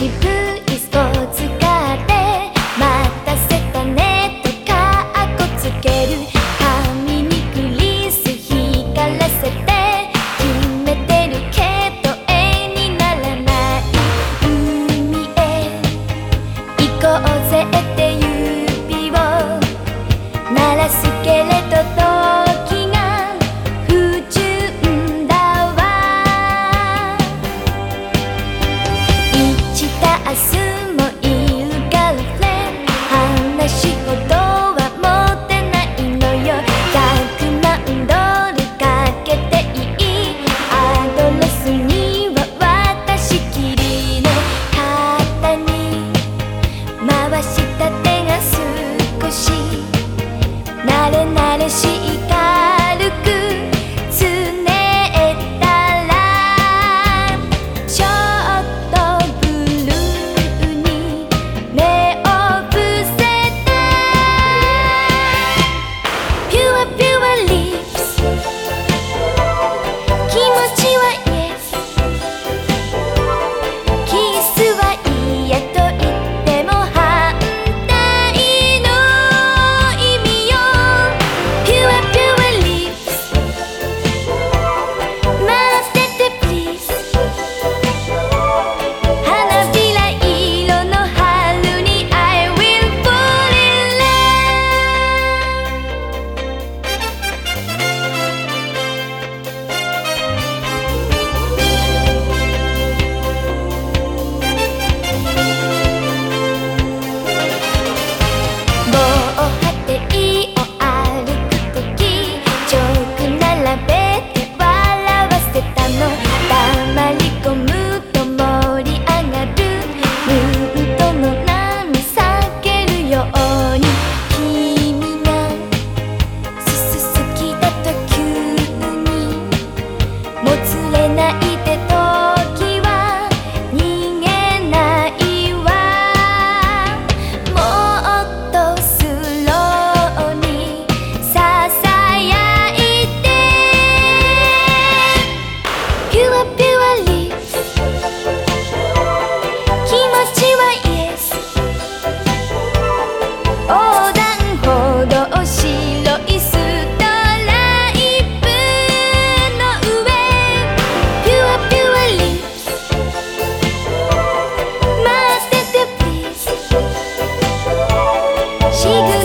she しい七个